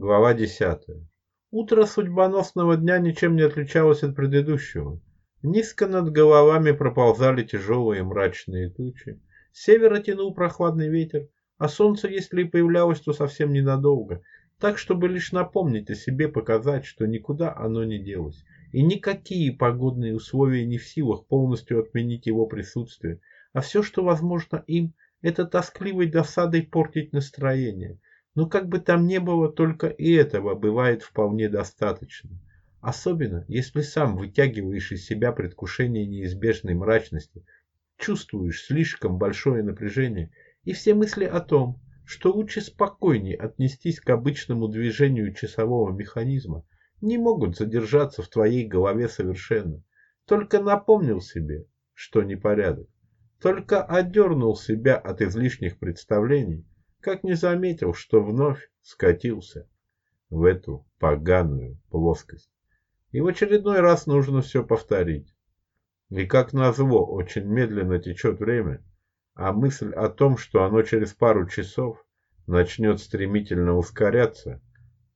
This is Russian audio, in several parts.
Глава 10. Утро судьбоносного дня ничем не отличалось от предыдущего. Низко над головами проползали тяжелые мрачные тучи. С севера тянул прохладный ветер, а солнце, если и появлялось, то совсем ненадолго, так, чтобы лишь напомнить о себе, показать, что никуда оно не делось. И никакие погодные условия не в силах полностью отменить его присутствие, а все, что возможно им, это тоскливой досадой портить настроение. Но как бы там ни было, только и этого бывает вполне достаточно. Особенно, если сам вытягиваешь из себя предвкушение неизбежной мрачности, чувствуешь слишком большое напряжение и все мысли о том, что лучше спокойнее отнестись к обычному движению часового механизма, не могут задержаться в твоей голове совершенно. Только напомнил себе, что непорядок. Только одернул себя от излишних представлений, как не заметил, что вновь скатился в эту поганую плоскость. И в очередной раз нужно все повторить. И как назло, очень медленно течет время, а мысль о том, что оно через пару часов начнет стремительно ускоряться,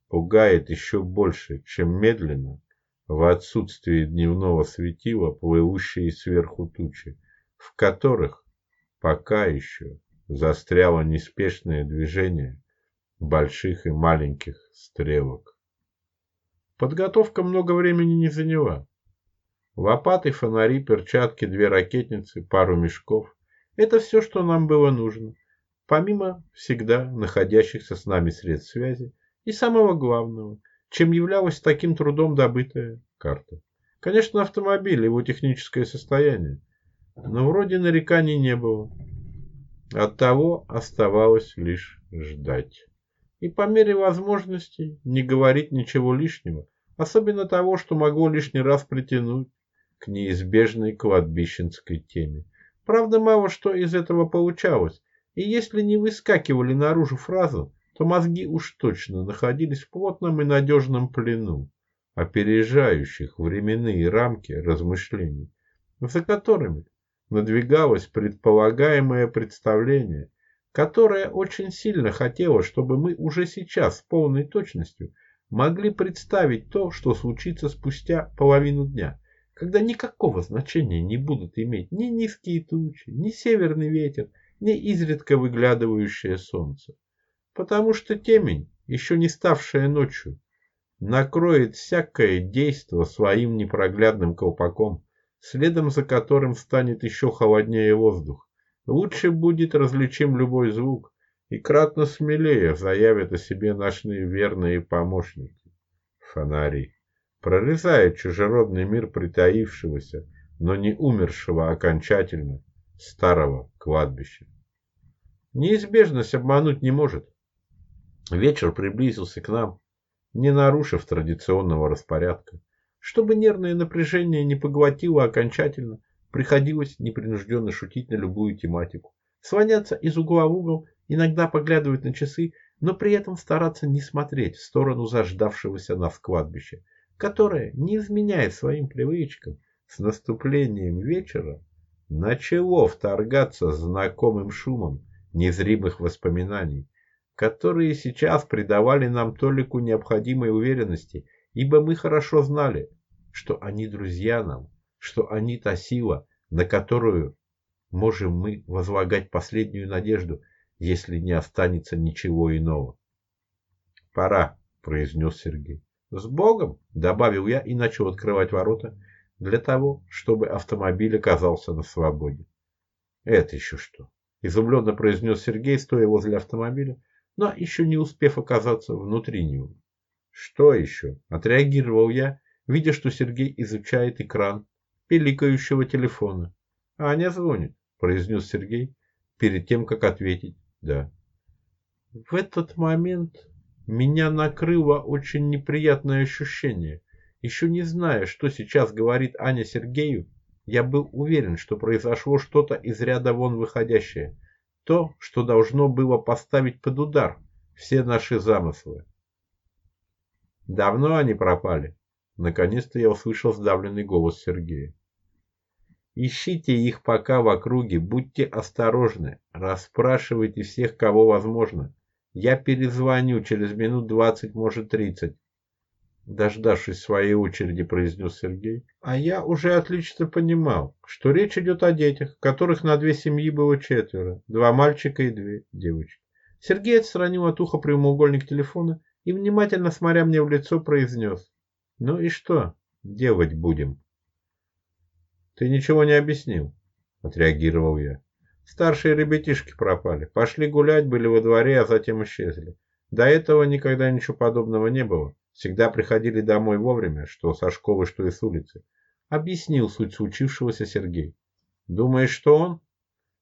пугает еще больше, чем медленно, в отсутствии дневного светила, плывущие сверху тучи, в которых пока еще застряло неспешное движение больших и маленьких стрелок. Подготовка много времени не заняла. Лопаты, фонари, перчатки, две ракетницы, пару мешков – это все, что нам было нужно, помимо всегда находящихся с нами средств связи и самого главного, чем являлась таким трудом добытая карта. Конечно, автомобиль, его техническое состояние, но вроде нареканий не было. Оттого оставалось лишь ждать. И по мере возможностей не говорить ничего лишнего, особенно того, что могло лишний раз притянуть к неизбежной кладбищенской теме. Правда, мало что из этого получалось, и если не выскакивали наружу фразы, то мозги уж точно находились в плотном и надежном плену, опережающих временные рамки размышлений, за которыми надвигалось предполагаемое представление, которое очень сильно хотело, чтобы мы уже сейчас с полной точностью могли представить то, что случится спустя половину дня, когда никакого значения не будут иметь ни низкие тучи, ни северный ветер, ни изредка выглядывающее солнце. Потому что темень, еще не ставшая ночью, накроет всякое действо своим непроглядным колпаком, следом за которым станет еще холоднее воздух. Лучше будет различим любой звук, и кратно смелее заявят о себе наши верные помощники. Фонари. Прорезая чужеродный мир притаившегося, но не умершего окончательно, старого кладбища. Неизбежность обмануть не может. Вечер приблизился к нам, не нарушив традиционного распорядка. Чтобы нервное напряжение не поглотило окончательно, приходилось непринужденно шутить на любую тематику. Слоняться из угла в угол, иногда поглядывать на часы, но при этом стараться не смотреть в сторону заждавшегося нас кладбища, которое, не изменяя своим привычкам, с наступлением вечера начало вторгаться знакомым шумом незримых воспоминаний, которые сейчас придавали нам толику необходимой уверенности ибо мы хорошо знали, что они друзья нам, что они та сила, на которую можем мы возлагать последнюю надежду, если не останется ничего иного. «Пора», — произнес Сергей. «С Богом!» — добавил я и начал открывать ворота для того, чтобы автомобиль оказался на свободе. «Это еще что?» — изумленно произнес Сергей, стоя возле автомобиля, но еще не успев оказаться внутри него. Что еще? Отреагировал я, видя, что Сергей изучает экран пиликающего телефона. Аня звонит, произнес Сергей перед тем, как ответить «да». В этот момент меня накрыло очень неприятное ощущение. Еще не зная, что сейчас говорит Аня Сергею, я был уверен, что произошло что-то из ряда вон выходящее. То, что должно было поставить под удар все наши замыслы. Давно они пропали. Наконец-то я услышал сдавленный голос Сергея. Ищите их пока в округе, будьте осторожны, расспрашивайте всех, кого возможно. Я перезвоню через минут двадцать, может тридцать. Дождавшись своей очереди, произнес Сергей. А я уже отлично понимал, что речь идет о детях, которых на две семьи было четверо. Два мальчика и две девочки. Сергей отстранил от уха прямоугольник телефона и, внимательно смотря мне в лицо, произнес. Ну и что делать будем? Ты ничего не объяснил, отреагировал я. Старшие ребятишки пропали. Пошли гулять, были во дворе, а затем исчезли. До этого никогда ничего подобного не было. Всегда приходили домой вовремя, что со школы, что и с улицы. Объяснил суть случившегося Сергей. Думаешь, что он?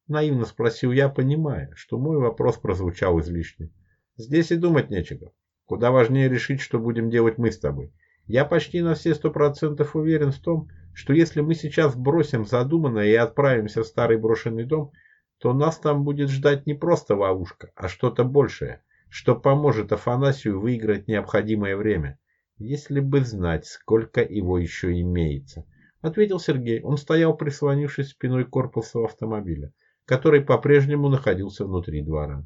Наивно спросил я, понимая, что мой вопрос прозвучал излишне. Здесь и думать нечего. Куда важнее решить, что будем делать мы с тобой. Я почти на все сто процентов уверен в том, что если мы сейчас бросим задуманное и отправимся в старый брошенный дом, то нас там будет ждать не просто ловушка, а что-то большее, что поможет Афанасию выиграть необходимое время. Если бы знать, сколько его еще имеется. Ответил Сергей. Он стоял, прислонившись спиной к корпусу автомобиля, который по-прежнему находился внутри двора.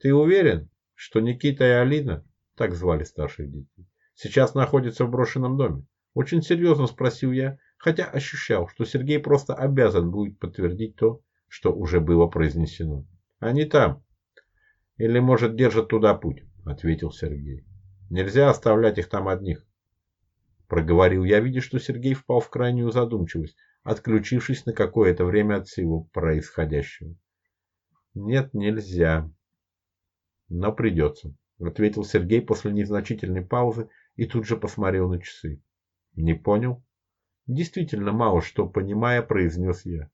Ты уверен, что Никита и Алина, так звали старших детей, сейчас находятся в брошенном доме? Очень серьезно спросил я, хотя ощущал, что Сергей просто обязан будет подтвердить то, что уже было произнесено. Они там. Или, может, держат туда путь, ответил Сергей. Нельзя оставлять их там одних. Проговорил я, видя, что Сергей впал в крайнюю задумчивость, отключившись на какое-то время от всего происходящего. Нет, нельзя. Но придется, ответил Сергей после незначительной паузы и тут же посмотрел на часы. Не понял? Действительно мало что понимая, произнес я.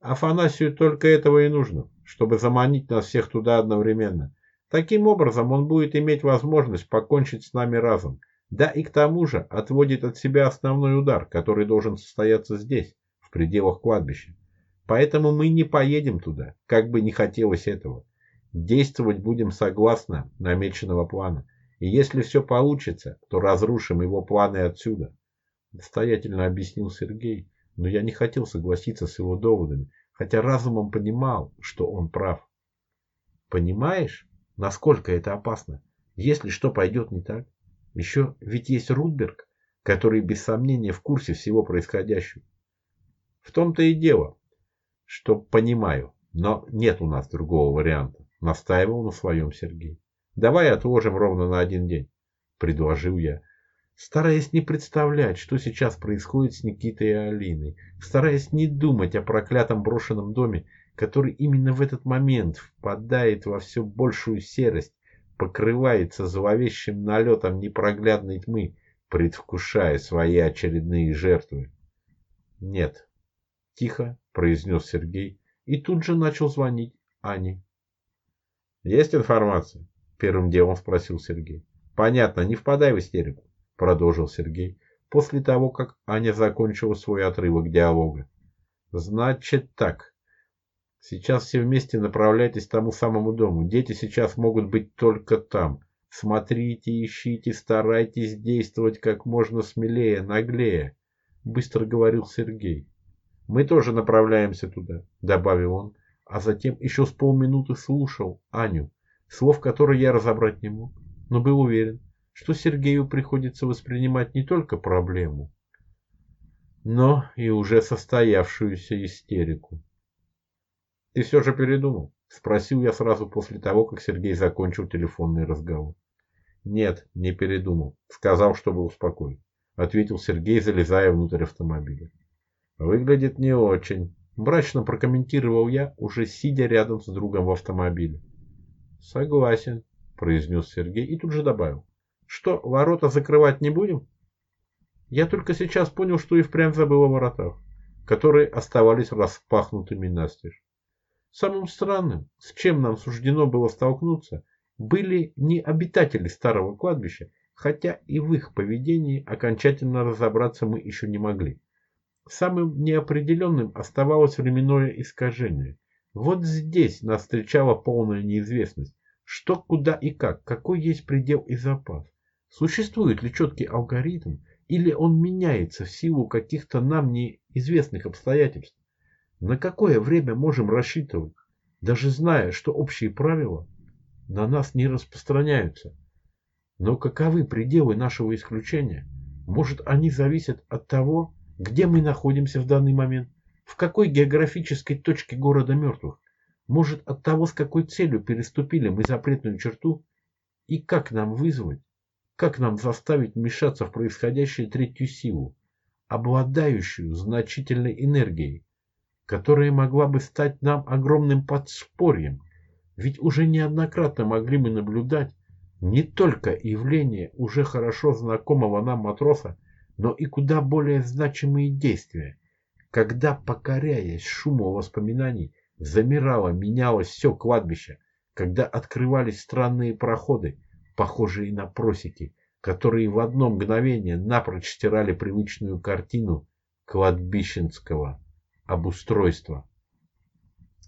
Афанасию только этого и нужно, чтобы заманить нас всех туда одновременно. Таким образом он будет иметь возможность покончить с нами разом. Да и к тому же отводит от себя основной удар, который должен состояться здесь, в пределах кладбища. Поэтому мы не поедем туда, как бы не хотелось этого. Действовать будем согласно намеченного плана. И если все получится, то разрушим его планы отсюда. Настоятельно объяснил Сергей, но я не хотел согласиться с его доводами, хотя разумом понимал, что он прав. Понимаешь, насколько это опасно, если что пойдет не так? Еще ведь есть Рудберг, который без сомнения в курсе всего происходящего. В том-то и дело, что понимаю, но нет у нас другого варианта, настаивал на своем Сергей. Давай отложим ровно на один день, предложил я стараясь не представлять, что сейчас происходит с Никитой и Алиной, стараясь не думать о проклятом брошенном доме, который именно в этот момент впадает во все большую серость, покрывается зловещим налетом непроглядной тьмы, предвкушая свои очередные жертвы. «Нет», — тихо произнес Сергей и тут же начал звонить Ане. «Есть информация?» — первым делом спросил Сергей. «Понятно, не впадай в истерику продолжил Сергей, после того, как Аня закончила свой отрывок диалога. Значит так. Сейчас все вместе направляйтесь к тому самому дому. Дети сейчас могут быть только там. Смотрите, ищите, старайтесь действовать как можно смелее, наглее, быстро говорил Сергей. Мы тоже направляемся туда, добавил он, а затем еще с полминуты слушал Аню, слов которой я разобрать не мог, но был уверен, что Сергею приходится воспринимать не только проблему, но и уже состоявшуюся истерику. «Ты все же передумал?» – спросил я сразу после того, как Сергей закончил телефонный разговор. «Нет, не передумал. Сказал, чтобы успокоить», – ответил Сергей, залезая внутрь автомобиля. «Выглядит не очень», – мрачно прокомментировал я, уже сидя рядом с другом в автомобиле. «Согласен», – произнес Сергей и тут же добавил. Что, ворота закрывать не будем? Я только сейчас понял, что и впрямь забыл о воротах, которые оставались распахнутыми настежь. Самым странным, с чем нам суждено было столкнуться, были не обитатели старого кладбища, хотя и в их поведении окончательно разобраться мы еще не могли. Самым неопределенным оставалось временное искажение. Вот здесь нас встречала полная неизвестность. Что, куда и как, какой есть предел и запас. Существует ли четкий алгоритм, или он меняется в силу каких-то нам неизвестных обстоятельств? На какое время можем рассчитывать, даже зная, что общие правила на нас не распространяются. Но каковы пределы нашего исключения? Может, они зависят от того, где мы находимся в данный момент, в какой географической точке города мертвых, может, от того, с какой целью переступили мы запретную черту, и как нам вызвать, как нам заставить вмешаться в происходящее третью силу, обладающую значительной энергией, которая могла бы стать нам огромным подспорьем, ведь уже неоднократно могли мы наблюдать не только явление уже хорошо знакомого нам матроса, но и куда более значимые действия, когда, покоряясь шуму воспоминаний, замирало, менялось все кладбище, когда открывались странные проходы, похожие на просеки, которые в одно мгновение напрочь стирали привычную картину кладбищенского обустройства.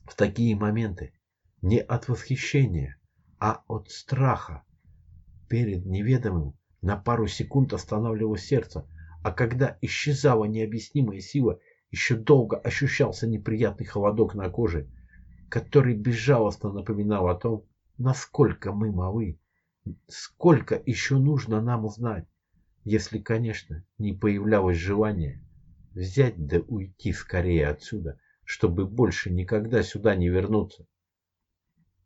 В такие моменты не от восхищения, а от страха перед неведомым на пару секунд останавливалось сердце, а когда исчезала необъяснимая сила, еще долго ощущался неприятный холодок на коже, который безжалостно напоминал о том, насколько мы малы Сколько еще нужно нам узнать, если, конечно, не появлялось желание взять да уйти скорее отсюда, чтобы больше никогда сюда не вернуться.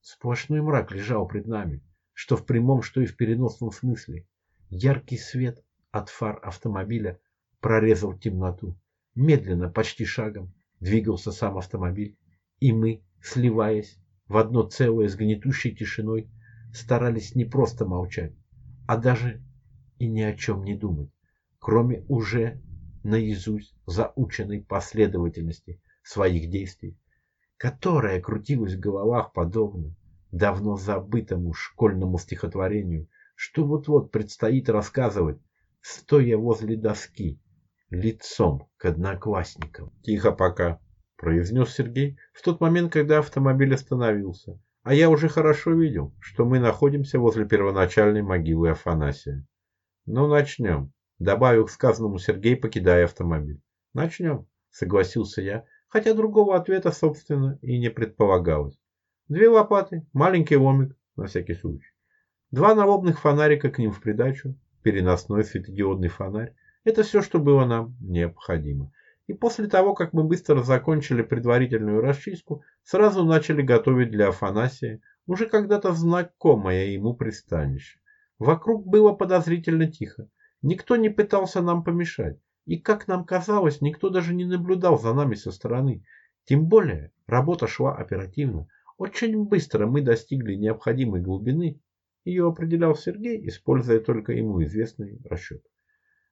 Сплошной мрак лежал пред нами, что в прямом, что и в переносном смысле. Яркий свет от фар автомобиля прорезал темноту. Медленно, почти шагом, двигался сам автомобиль, и мы, сливаясь в одно целое с гнетущей тишиной, старались не просто молчать, а даже и ни о чем не думать, кроме уже наизусть заученной последовательности своих действий, которая крутилась в головах подобно давно забытому школьному стихотворению, что вот-вот предстоит рассказывать, стоя возле доски, лицом к одноклассникам. «Тихо пока», — произнес Сергей в тот момент, когда автомобиль остановился. А я уже хорошо видел, что мы находимся возле первоначальной могилы Афанасия. Ну, начнем, добавил к сказанному Сергей, покидая автомобиль. Начнем, согласился я, хотя другого ответа, собственно, и не предполагалось. Две лопаты, маленький ломик, на всякий случай. Два налобных фонарика к ним в придачу, переносной светодиодный фонарь. Это все, что было нам необходимо. И после того, как мы быстро закончили предварительную расчистку, сразу начали готовить для Афанасия уже когда-то знакомое ему пристанище. Вокруг было подозрительно тихо. Никто не пытался нам помешать. И, как нам казалось, никто даже не наблюдал за нами со стороны. Тем более, работа шла оперативно. Очень быстро мы достигли необходимой глубины. Ее определял Сергей, используя только ему известный расчет.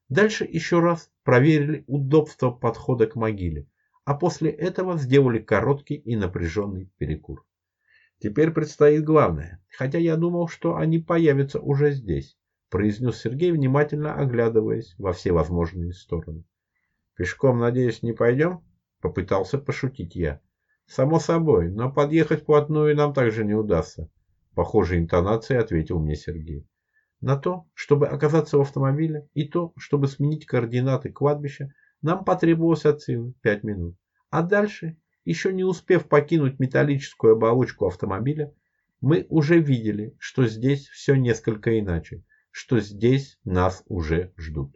Дальше еще раз проверили удобство подхода к могиле, а после этого сделали короткий и напряженный перекур. Теперь предстоит главное, хотя я думал, что они появятся уже здесь, произнес Сергей, внимательно оглядываясь во все возможные стороны. Пешком, надеюсь, не пойдем? Попытался пошутить я. Само собой, но подъехать вплотную нам также не удастся. Похожей интонацией ответил мне Сергей. На то, чтобы оказаться в автомобиле, и то, чтобы сменить координаты кладбища, нам потребовалось от силы 5 минут. А дальше, еще не успев покинуть металлическую оболочку автомобиля, мы уже видели, что здесь все несколько иначе, что здесь нас уже ждут.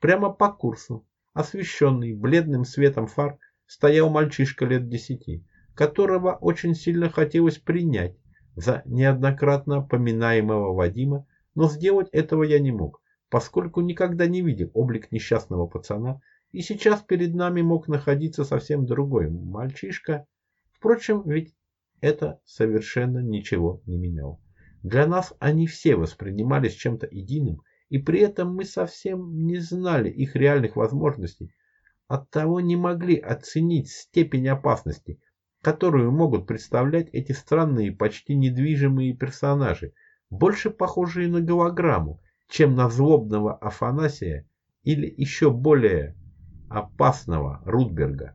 Прямо по курсу, освещенный бледным светом фар, стоял мальчишка лет десяти, которого очень сильно хотелось принять за неоднократно поминаемого Вадима но сделать этого я не мог, поскольку никогда не видел облик несчастного пацана, и сейчас перед нами мог находиться совсем другой мальчишка. Впрочем, ведь это совершенно ничего не меняло. Для нас они все воспринимались чем-то единым, и при этом мы совсем не знали их реальных возможностей, оттого не могли оценить степень опасности, которую могут представлять эти странные, почти недвижимые персонажи, больше похожие на голограмму, чем на злобного Афанасия или еще более опасного Рудберга.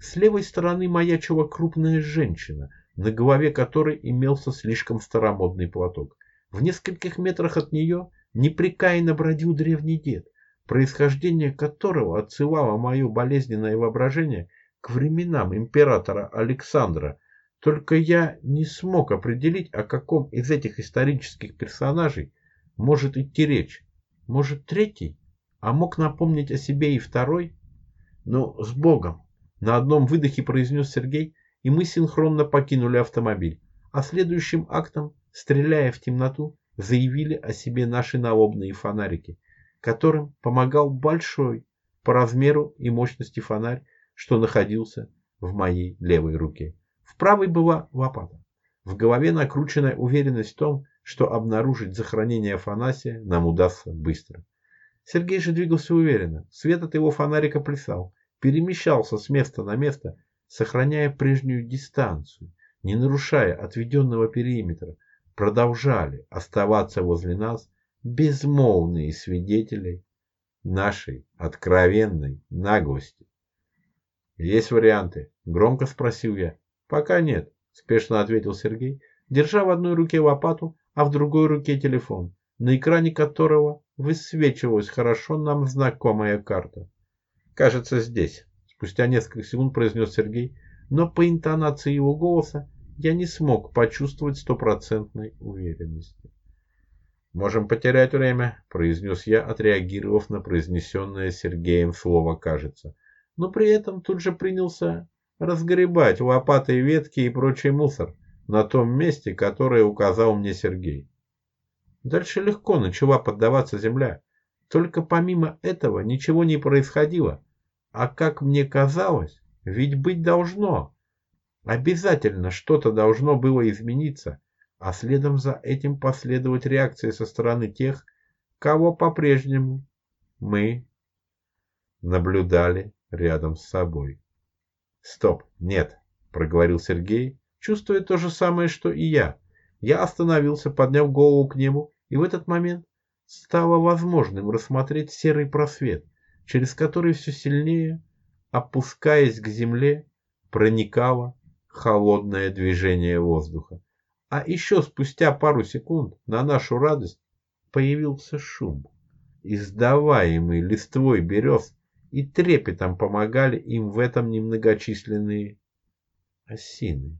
С левой стороны маячила крупная женщина, на голове которой имелся слишком старомодный платок. В нескольких метрах от нее непрекаянно бродил древний дед, происхождение которого отсылало мое болезненное воображение к временам императора Александра, Только я не смог определить, о каком из этих исторических персонажей может идти речь. Может, третий? А мог напомнить о себе и второй? Ну, с Богом! На одном выдохе произнес Сергей, и мы синхронно покинули автомобиль. А следующим актом, стреляя в темноту, заявили о себе наши налобные фонарики, которым помогал большой по размеру и мощности фонарь, что находился в моей левой руке. В правой была лопата. В голове накрученная уверенность в том, что обнаружить захоронение Афанасия нам удастся быстро. Сергей же двигался уверенно. Свет от его фонарика плясал, перемещался с места на место, сохраняя прежнюю дистанцию, не нарушая отведенного периметра, продолжали оставаться возле нас безмолвные свидетели нашей откровенной наглости. «Есть варианты?» – громко спросил я. «Пока нет», – спешно ответил Сергей, держа в одной руке лопату, а в другой руке телефон, на экране которого высвечивалась хорошо нам знакомая карта. «Кажется, здесь», – спустя несколько секунд произнес Сергей, но по интонации его голоса я не смог почувствовать стопроцентной уверенности. «Можем потерять время», – произнес я, отреагировав на произнесенное Сергеем слово «кажется». Но при этом тут же принялся разгребать лопатой ветки и прочий мусор на том месте, которое указал мне Сергей. Дальше легко начала поддаваться земля. Только помимо этого ничего не происходило. А как мне казалось, ведь быть должно. Обязательно что-то должно было измениться, а следом за этим последовать реакция со стороны тех, кого по-прежнему мы наблюдали рядом с собой. «Стоп, нет», — проговорил Сергей, чувствуя то же самое, что и я. Я остановился, подняв голову к небу, и в этот момент стало возможным рассмотреть серый просвет, через который все сильнее, опускаясь к земле, проникало холодное движение воздуха. А еще спустя пару секунд на нашу радость появился шум, издаваемый листвой берез, и трепетом помогали им в этом немногочисленные осины.